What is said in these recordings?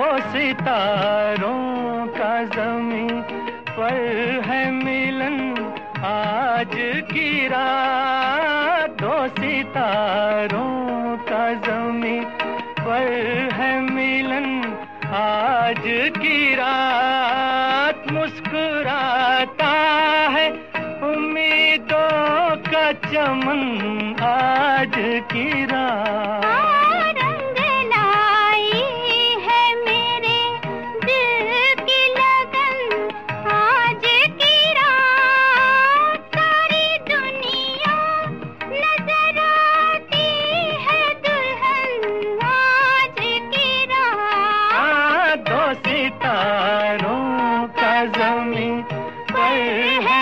सितारों का जमी पर है मिलन। आज की रात दो सितारों का जमी पर है मिलन। आज की रात मुस्कुराता है। उम्मीदों का चमन आज की रात।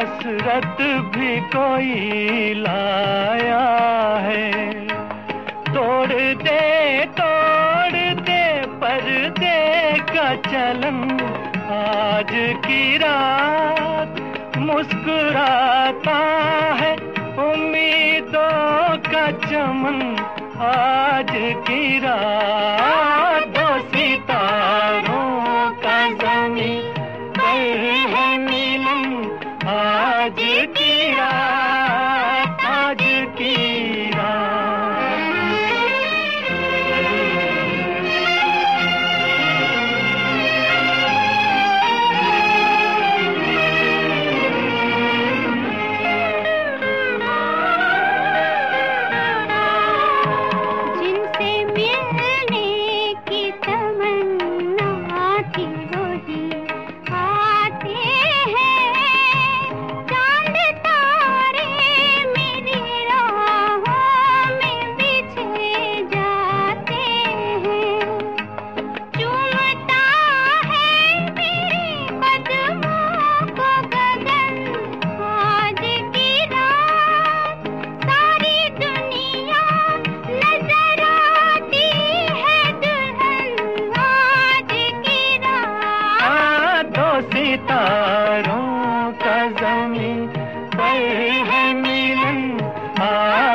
हसरत भी कोई लाया है। तोड़ दे तोड़ दे पर्दे का चलन आज की रात मुस्कुराता है। उम्मीदों का चमन आज की रात। आज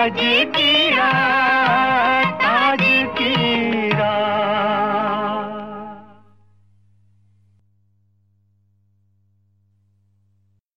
सजती